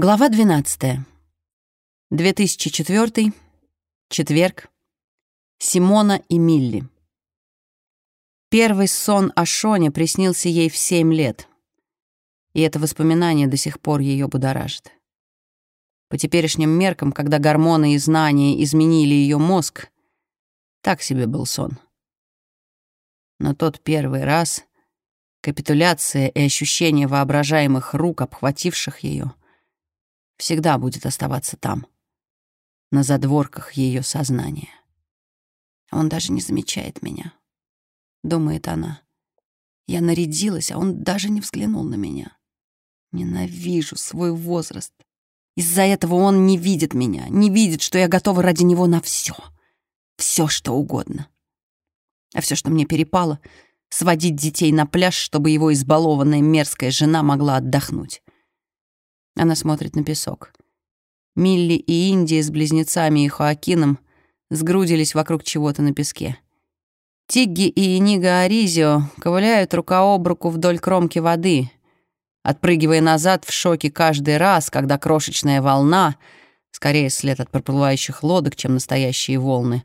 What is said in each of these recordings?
Глава 12. 2004. Четверг. Симона и Милли. Первый сон о Шоне приснился ей в семь лет, и это воспоминание до сих пор ее будоражит. По теперешним меркам, когда гормоны и знания изменили ее мозг, так себе был сон. Но тот первый раз, капитуляция и ощущение воображаемых рук, обхвативших ее — всегда будет оставаться там, на задворках ее сознания. Он даже не замечает меня, думает она. Я нарядилась, а он даже не взглянул на меня. Ненавижу свой возраст. Из-за этого он не видит меня, не видит, что я готова ради него на все, все что угодно. А все, что мне перепало — сводить детей на пляж, чтобы его избалованная мерзкая жена могла отдохнуть. Она смотрит на песок. Милли и Индия с близнецами и Хоакином сгрудились вокруг чего-то на песке. Тигги и Нига Аризио ковыляют рука об руку вдоль кромки воды, отпрыгивая назад в шоке каждый раз, когда крошечная волна, скорее след от проплывающих лодок, чем настоящие волны,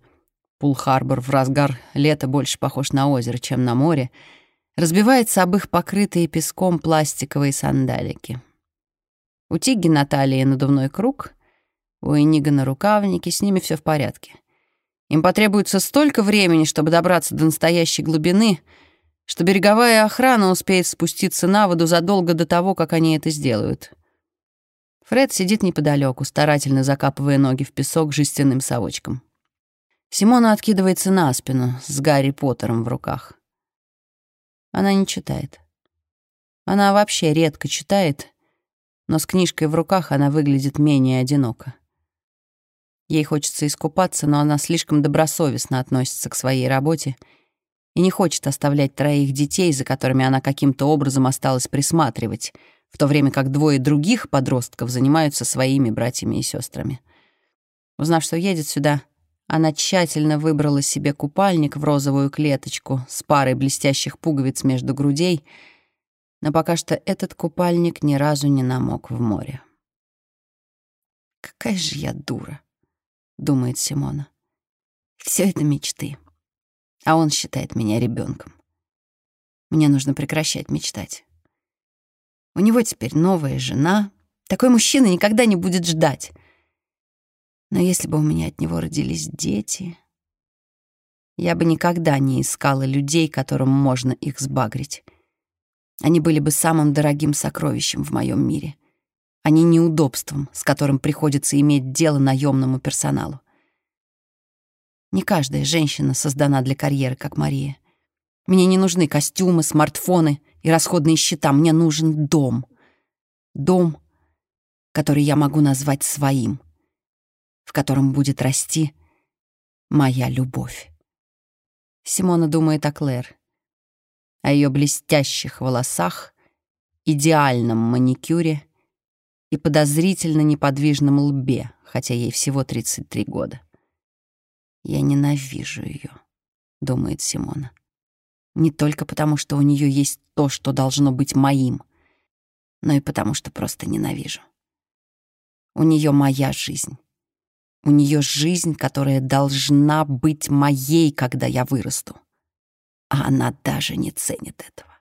Пул-Харбор в разгар лета больше похож на озеро, чем на море, разбивается об их покрытые песком пластиковые сандалики. У Тигги на надувной круг, у Энига на рукавнике, с ними все в порядке. Им потребуется столько времени, чтобы добраться до настоящей глубины, что береговая охрана успеет спуститься на воду задолго до того, как они это сделают. Фред сидит неподалеку, старательно закапывая ноги в песок жестяным совочком. Симона откидывается на спину с Гарри Поттером в руках. Она не читает. Она вообще редко читает но с книжкой в руках она выглядит менее одиноко. Ей хочется искупаться, но она слишком добросовестно относится к своей работе и не хочет оставлять троих детей, за которыми она каким-то образом осталась присматривать, в то время как двое других подростков занимаются своими братьями и сестрами. Узнав, что едет сюда, она тщательно выбрала себе купальник в розовую клеточку с парой блестящих пуговиц между грудей — но пока что этот купальник ни разу не намок в море. «Какая же я дура», — думает Симона. «Все это мечты, а он считает меня ребенком. Мне нужно прекращать мечтать. У него теперь новая жена. Такой мужчина никогда не будет ждать. Но если бы у меня от него родились дети, я бы никогда не искала людей, которым можно их сбагрить. Они были бы самым дорогим сокровищем в моем мире, не неудобством, с которым приходится иметь дело наемному персоналу. Не каждая женщина создана для карьеры, как Мария. Мне не нужны костюмы, смартфоны и расходные счета. Мне нужен дом. Дом, который я могу назвать своим, в котором будет расти моя любовь. Симона думает о Клэр о ее блестящих волосах, идеальном маникюре и подозрительно неподвижном лбе, хотя ей всего 33 года. «Я ненавижу ее», — думает Симона. «Не только потому, что у нее есть то, что должно быть моим, но и потому, что просто ненавижу. У нее моя жизнь. У нее жизнь, которая должна быть моей, когда я вырасту а она даже не ценит этого.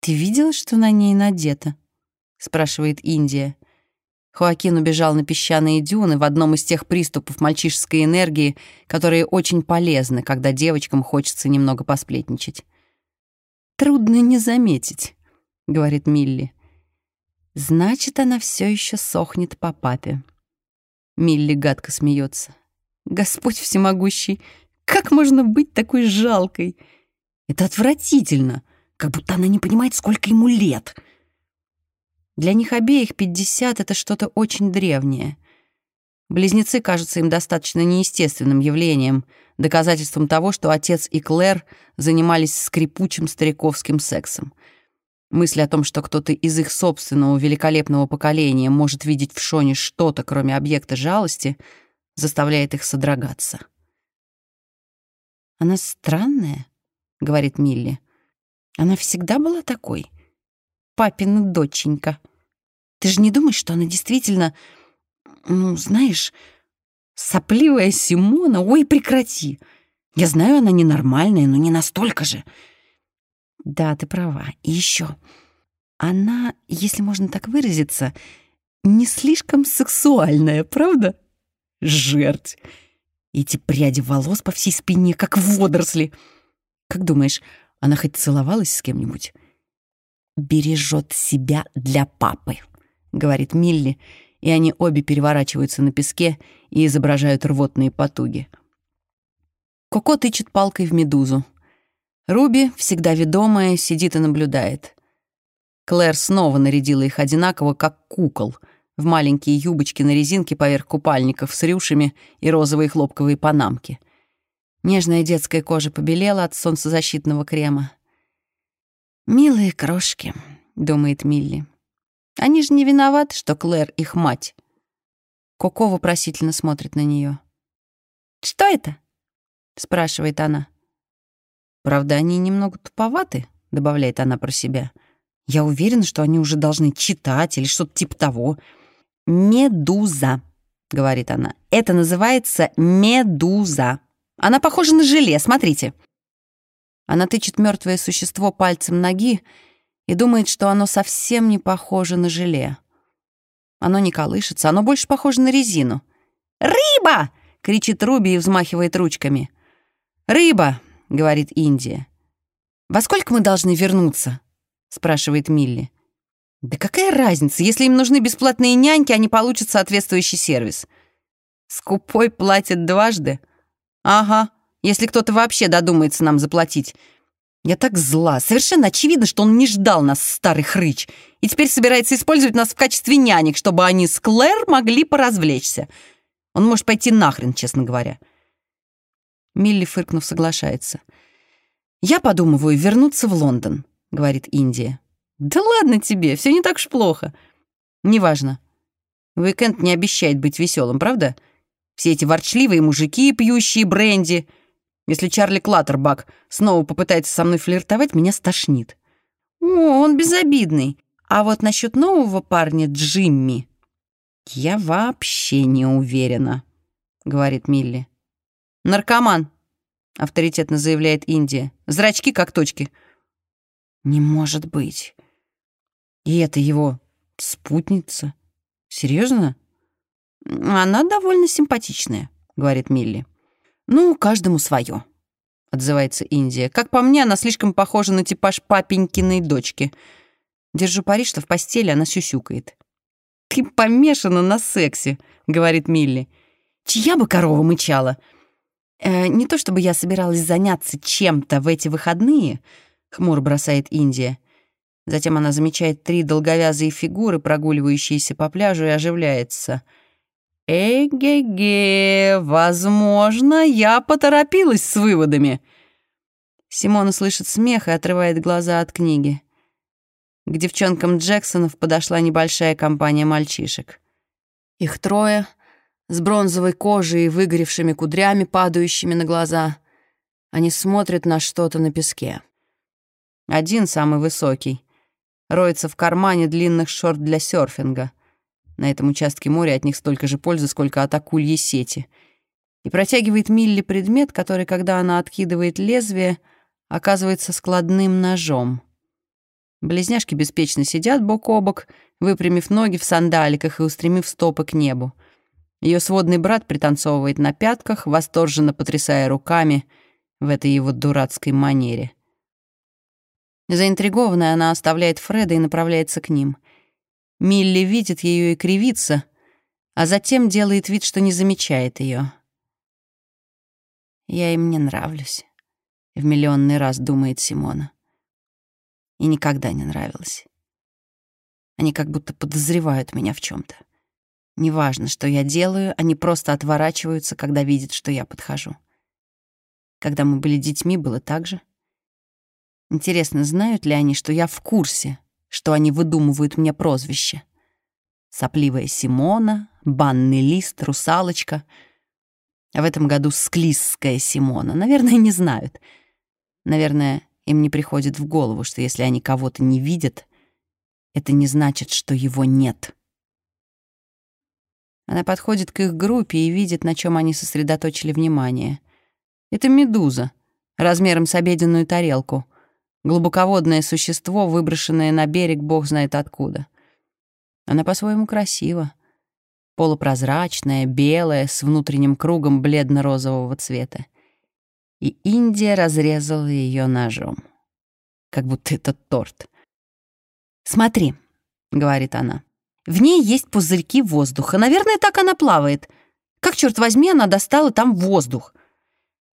«Ты видела, что на ней надето?» — спрашивает Индия. Хоакин убежал на песчаные дюны в одном из тех приступов мальчишеской энергии, которые очень полезны, когда девочкам хочется немного посплетничать. «Трудно не заметить», — говорит Милли. «Значит, она все еще сохнет по папе». Милли гадко смеется. «Господь всемогущий, как можно быть такой жалкой? Это отвратительно, как будто она не понимает, сколько ему лет. Для них обеих 50 — это что-то очень древнее. Близнецы кажутся им достаточно неестественным явлением, доказательством того, что отец и Клэр занимались скрипучим стариковским сексом. Мысль о том, что кто-то из их собственного великолепного поколения может видеть в Шоне что-то, кроме объекта жалости, заставляет их содрогаться. Она странная, — говорит Милли. Она всегда была такой. Папина доченька. Ты же не думаешь, что она действительно, ну, знаешь, сопливая Симона? Ой, прекрати. Я знаю, она ненормальная, но не настолько же. Да, ты права. И еще. Она, если можно так выразиться, не слишком сексуальная, правда? Жерть. Эти пряди волос по всей спине, как водоросли. Как думаешь, она хоть целовалась с кем-нибудь? «Бережет себя для папы», — говорит Милли, и они обе переворачиваются на песке и изображают рвотные потуги. Коко тычет палкой в медузу. Руби, всегда ведомая, сидит и наблюдает. Клэр снова нарядила их одинаково, как кукол, в маленькие юбочки на резинке поверх купальников с рюшами и розовые хлопковые панамки. Нежная детская кожа побелела от солнцезащитного крема. «Милые крошки», — думает Милли. «Они же не виноваты, что Клэр их мать». Коко вопросительно смотрит на нее. «Что это?» — спрашивает она. «Правда, они немного туповаты», — добавляет она про себя. «Я уверена, что они уже должны читать или что-то типа того». «Медуза», — говорит она. «Это называется медуза. Она похожа на желе, смотрите». Она тычет мертвое существо пальцем ноги и думает, что оно совсем не похоже на желе. Оно не колышется, оно больше похоже на резину. «Рыба!» — кричит Руби и взмахивает ручками. «Рыба!» — говорит Индия. «Во сколько мы должны вернуться?» — спрашивает Милли. «Да какая разница? Если им нужны бесплатные няньки, они получат соответствующий сервис». «Скупой платит дважды?» «Ага, если кто-то вообще додумается нам заплатить. Я так зла. Совершенно очевидно, что он не ждал нас, старый хрыч, и теперь собирается использовать нас в качестве нянек, чтобы они с Клэр могли поразвлечься. Он может пойти нахрен, честно говоря. Милли, фыркнув, соглашается. «Я подумываю вернуться в Лондон», — говорит Индия. «Да ладно тебе, все не так уж плохо». «Неважно. Уикенд не обещает быть веселым, правда? Все эти ворчливые мужики, пьющие бренди — если Чарли Клаттербак снова попытается со мной флиртовать, меня стошнит. О, он безобидный. А вот насчет нового парня Джимми я вообще не уверена, говорит Милли. Наркоман, авторитетно заявляет Индия. Зрачки как точки. Не может быть. И это его спутница? Серьезно? Она довольно симпатичная, говорит Милли. «Ну, каждому свое», — отзывается Индия. «Как по мне, она слишком похожа на типаж папенькиной дочки. Держу пари, что в постели она сюсюкает». «Ты помешана на сексе», — говорит Милли. «Чья бы корова мычала?» э, «Не то чтобы я собиралась заняться чем-то в эти выходные», — хмур бросает Индия. Затем она замечает три долговязые фигуры, прогуливающиеся по пляжу, и оживляется — «Эге-ге, возможно, я поторопилась с выводами». Симона слышит смех и отрывает глаза от книги. К девчонкам Джексонов подошла небольшая компания мальчишек. Их трое, с бронзовой кожей и выгоревшими кудрями, падающими на глаза. Они смотрят на что-то на песке. Один, самый высокий, роется в кармане длинных шорт для серфинга — на этом участке моря от них столько же пользы, сколько от акульей сети. И протягивает Милли предмет, который, когда она откидывает лезвие, оказывается складным ножом. Близняшки беспечно сидят бок о бок, выпрямив ноги в сандаликах и устремив стопы к небу. Ее сводный брат пританцовывает на пятках, восторженно потрясая руками в этой его дурацкой манере. Заинтригованная, она оставляет Фреда и направляется к ним — Милли видит ее и кривится, а затем делает вид, что не замечает ее. «Я им не нравлюсь», — в миллионный раз думает Симона. И никогда не нравилась. Они как будто подозревают меня в чем то Неважно, что я делаю, они просто отворачиваются, когда видят, что я подхожу. Когда мы были детьми, было так же. Интересно, знают ли они, что я в курсе, что они выдумывают мне прозвище. Сопливая Симона, банный лист, русалочка. А в этом году склизская Симона. Наверное, не знают. Наверное, им не приходит в голову, что если они кого-то не видят, это не значит, что его нет. Она подходит к их группе и видит, на чем они сосредоточили внимание. Это медуза, размером с обеденную тарелку. Глубоководное существо, выброшенное на берег бог знает откуда. Она по-своему красива. Полупрозрачная, белая, с внутренним кругом бледно-розового цвета. И Индия разрезала ее ножом. Как будто это торт. «Смотри», — говорит она, — «в ней есть пузырьки воздуха. Наверное, так она плавает. Как, черт возьми, она достала там воздух?»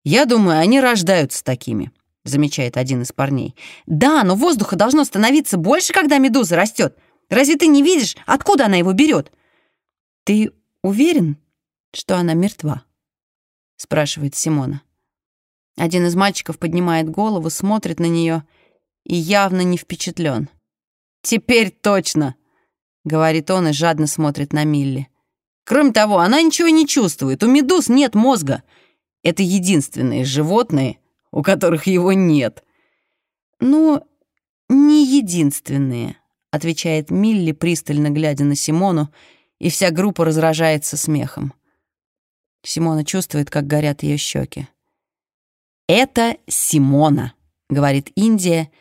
«Я думаю, они рождаются такими», — замечает один из парней. «Да, но воздуха должно становиться больше, когда медуза растет. Разве ты не видишь, откуда она его берет?» «Ты уверен, что она мертва?» — спрашивает Симона. Один из мальчиков поднимает голову, смотрит на нее и явно не впечатлен. «Теперь точно!» — говорит он и жадно смотрит на Милли. «Кроме того, она ничего не чувствует. У медуз нет мозга. Это единственные животные, у которых его нет». «Ну, не единственные», — отвечает Милли, пристально глядя на Симону, и вся группа разражается смехом. Симона чувствует, как горят ее щеки. «Это Симона», — говорит Индия,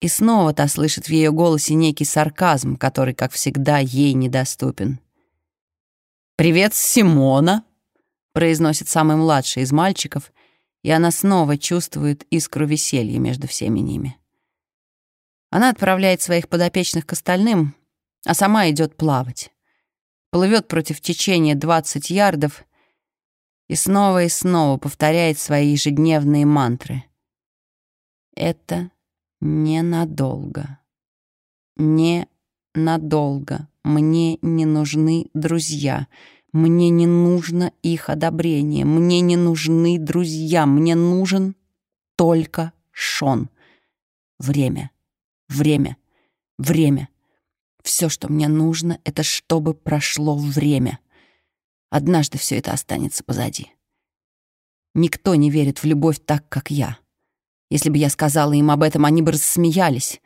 и снова та слышит в ее голосе некий сарказм, который, как всегда, ей недоступен. «Привет, Симона!» — произносит самый младший из мальчиков, и она снова чувствует искру веселья между всеми ними. Она отправляет своих подопечных к остальным, а сама идет плавать. Плывет против течения 20 ярдов и снова и снова повторяет свои ежедневные мантры. Это Ненадолго. Ненадолго. Мне не нужны друзья. Мне не нужно их одобрение. Мне не нужны друзья. Мне нужен только Шон. Время. Время. Время. Все, что мне нужно, это чтобы прошло время. Однажды все это останется позади. Никто не верит в любовь так, как я. Если бы я сказала им об этом, они бы рассмеялись.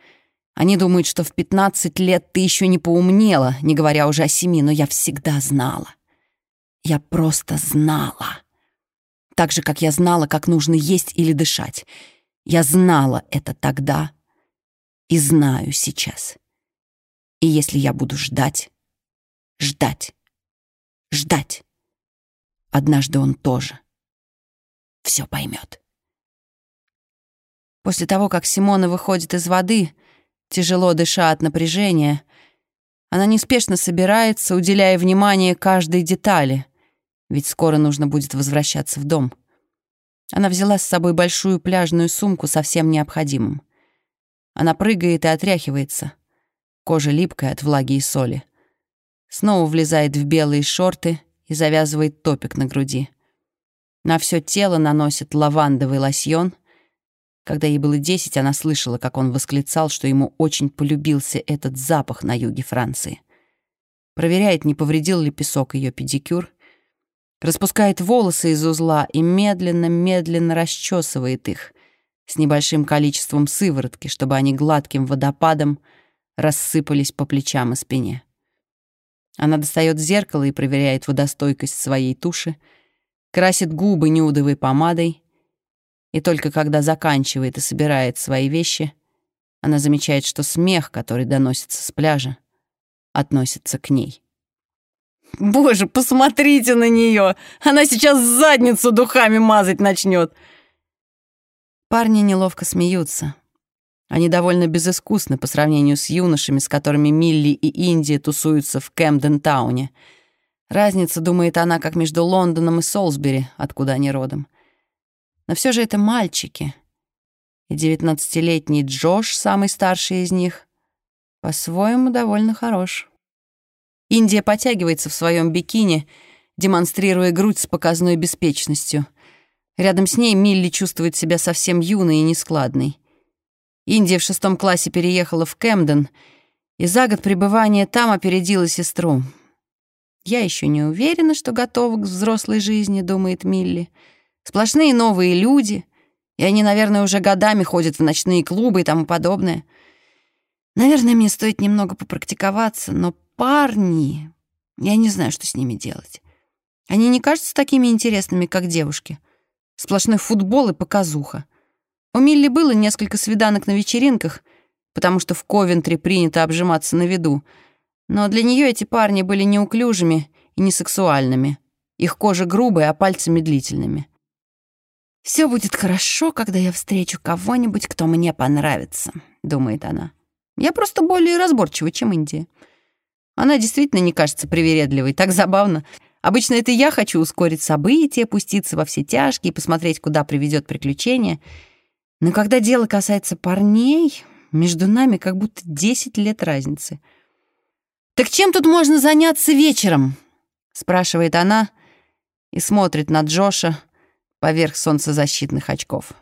Они думают, что в 15 лет ты еще не поумнела, не говоря уже о семи, но я всегда знала. Я просто знала. Так же, как я знала, как нужно есть или дышать. Я знала это тогда и знаю сейчас. И если я буду ждать, ждать, ждать, однажды он тоже все поймет. После того, как Симона выходит из воды, тяжело дыша от напряжения, она неспешно собирается, уделяя внимание каждой детали, ведь скоро нужно будет возвращаться в дом. Она взяла с собой большую пляжную сумку со всем необходимым. Она прыгает и отряхивается. Кожа липкая от влаги и соли. Снова влезает в белые шорты и завязывает топик на груди. На все тело наносит лавандовый лосьон — когда ей было десять, она слышала, как он восклицал, что ему очень полюбился этот запах на юге Франции. Проверяет, не повредил ли песок ее педикюр, распускает волосы из узла и медленно-медленно расчесывает их с небольшим количеством сыворотки, чтобы они гладким водопадом рассыпались по плечам и спине. Она достает зеркало и проверяет водостойкость своей туши, красит губы нюдовой помадой — и только когда заканчивает и собирает свои вещи, она замечает, что смех, который доносится с пляжа, относится к ней. «Боже, посмотрите на нее! Она сейчас задницу духами мазать начнет!» Парни неловко смеются. Они довольно безыскусны по сравнению с юношами, с которыми Милли и Индия тусуются в Кэмден-тауне. Разница, думает она, как между Лондоном и Солсбери, откуда они родом. Но все же это мальчики. И девятнадцатилетний Джош, самый старший из них, по-своему довольно хорош. Индия потягивается в своем бикини, демонстрируя грудь с показной беспечностью. Рядом с ней Милли чувствует себя совсем юной и нескладной. Индия в шестом классе переехала в Кэмден, и за год пребывания там опередила сестру. «Я еще не уверена, что готова к взрослой жизни», — думает Милли. Сплошные новые люди, и они, наверное, уже годами ходят в ночные клубы и тому подобное. Наверное, мне стоит немного попрактиковаться, но парни... Я не знаю, что с ними делать. Они не кажутся такими интересными, как девушки. Сплошной футбол и показуха. У Милли было несколько свиданок на вечеринках, потому что в Ковентри принято обжиматься на виду. Но для нее эти парни были неуклюжими и несексуальными. Их кожа грубая, а пальцы медлительными. «Все будет хорошо, когда я встречу кого-нибудь, кто мне понравится», — думает она. «Я просто более разборчива, чем Индия». Она действительно не кажется привередливой, так забавно. Обычно это я хочу ускорить события, пуститься во все тяжкие, посмотреть, куда приведет приключение. Но когда дело касается парней, между нами как будто 10 лет разницы. «Так чем тут можно заняться вечером?» — спрашивает она и смотрит на Джоша поверх солнцезащитных очков.